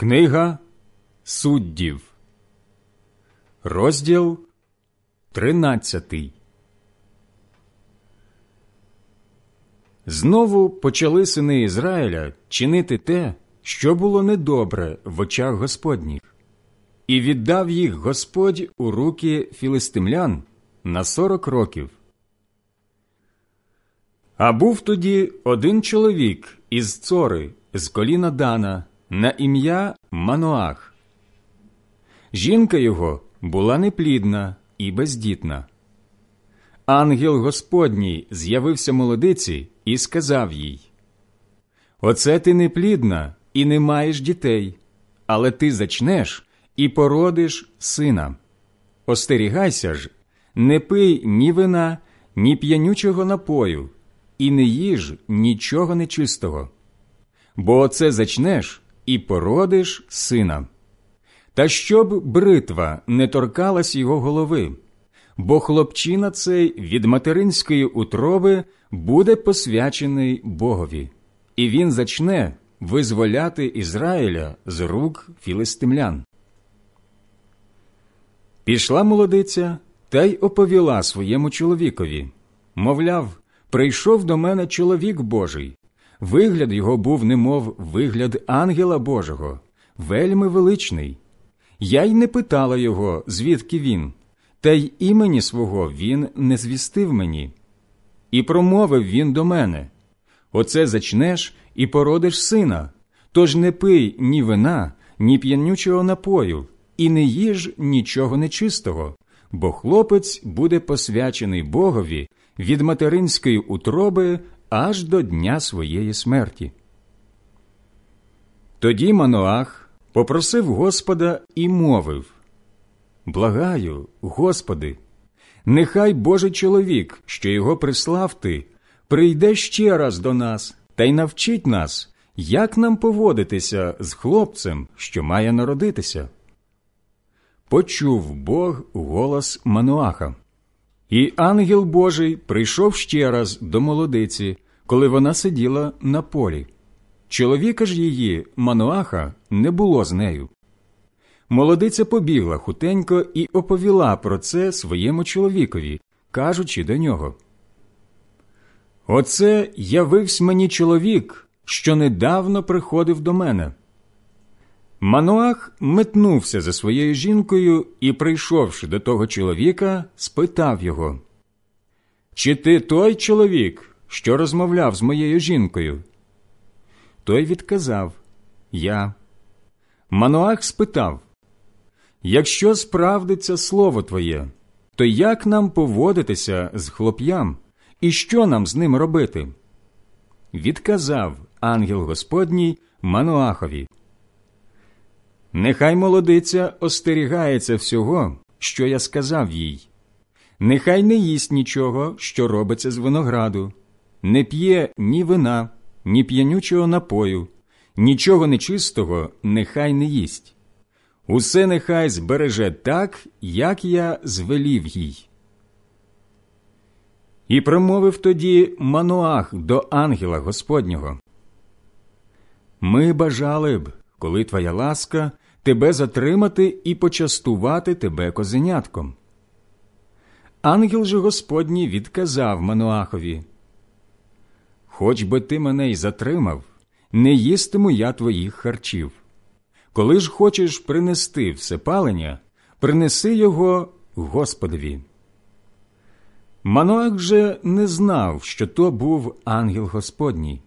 Книга суддів, розділ тринадцятий. Знову почали сини Ізраїля чинити те, що було недобре в очах Господніх, і віддав їх Господь у руки філистимлян на сорок років. А був тоді один чоловік із цори з коліна Дана на ім'я Мануах. Жінка його була неплідна і бездітна. Ангел Господній з'явився молодиці і сказав їй: Оце ти неплідна і не маєш дітей, але ти зачнеш і породиш сина. Остерігайся ж, не пий ні вина, ні п'янючого напою, і не їж нічого нечистого. Бо оце зачнеш і породиш сина. Та щоб бритва не торкалась його голови, бо хлопчина цей від материнської утроби буде посвячений Богові, і він зачне визволяти Ізраїля з рук філистимлян. Пішла молодиця та й оповіла своєму чоловікові мовляв, прийшов до мене чоловік Божий. Вигляд його був, немов вигляд ангела Божого, вельми величний. Я й не питала його, звідки він, та й імені свого він не звістив мені. І промовив він до мене Оце зачнеш і породиш сина, тож не пий ні вина, ні п'янючого напою, і не їж нічого нечистого, бо хлопець буде посвячений Богові від материнської утроби аж до дня своєї смерті. Тоді Маноах попросив Господа і мовив Благаю, Господи, нехай Божий чоловік, що його прислав ти, прийде ще раз до нас та й навчить нас, як нам поводитися з хлопцем, що має народитися. Почув Бог голос Мануаха. І ангел Божий прийшов ще раз до молодиці, коли вона сиділа на полі. Чоловіка ж її, Мануаха, не було з нею. Молодиця побігла хутенько і оповіла про це своєму чоловікові, кажучи до нього. Оце явився мені чоловік, що недавно приходив до мене. Мануах метнувся за своєю жінкою і, прийшовши до того чоловіка, спитав його Чи ти той чоловік, що розмовляв з моєю жінкою? Той відказав Я. Мануах спитав Якщо справдиться слово твоє, то як нам поводитися з хлоп'ям, і що нам з ним робити? Відказав ангел Господній Мануахові. Нехай молодиця остерігається всього, що я сказав їй. Нехай не їсть нічого, що робиться з винограду, не п'є ні вина, ні п'янючого напою, нічого нечистого нехай не їсть. Усе нехай збереже так, як я звелів їй. І промовив тоді Мануах до ангела Господнього. Ми бажали б, коли твоя ласка, тебе затримати і почастувати тебе козенятком. Ангел же Господній відказав Мануахові Хоч би ти мене й затримав, не їстиму я твоїх харчів. Коли ж хочеш принести всепалення, принеси його Господові. Мануах же не знав, що то був ангел Господній,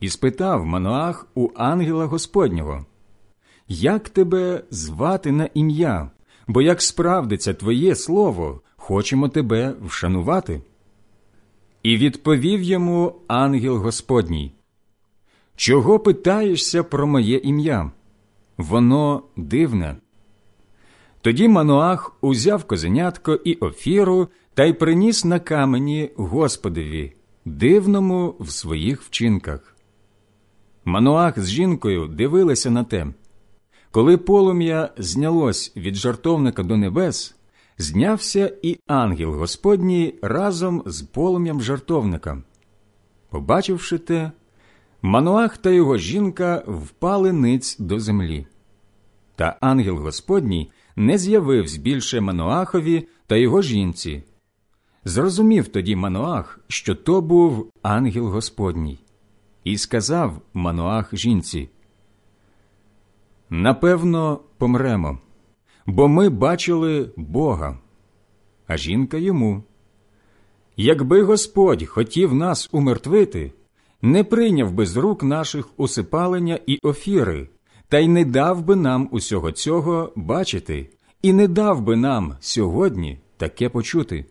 і спитав Мануах у ангела Господнього Як тебе звати на ім'я? Бо як справдиться твоє слово, хочемо тебе вшанувати. І відповів йому ангел Господній Чого питаєшся про моє ім'я? Воно дивне. Тоді Мануах узяв козенятко і офіру та й приніс на камені Господові, дивному в своїх вчинках. Мануах з жінкою дивилися на те. Коли полум'я знялось від жартовника до небес, знявся і ангел Господній разом з полум'ям жартовника. Побачивши те, Мануах та його жінка впали ниць до землі. Та ангел Господній не з'явився більше Мануахові та його жінці. Зрозумів тоді Мануах, що то був ангел Господній, і сказав Мануах жінці: Напевно, помремо, бо ми бачили Бога. А жінка йому. Якби Господь хотів нас умертвити, не прийняв би з рук наших усипалення і офіри, та й не дав би нам усього цього бачити, і не дав би нам сьогодні таке почути.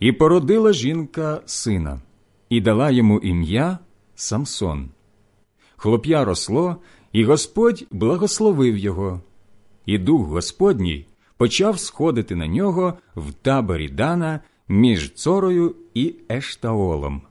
І породила жінка сина, і дала йому ім'я Самсон. Хлоп'я росло, і Господь благословив його, і дух Господній почав сходити на нього в таборі Дана між Цорою і Ештаолом.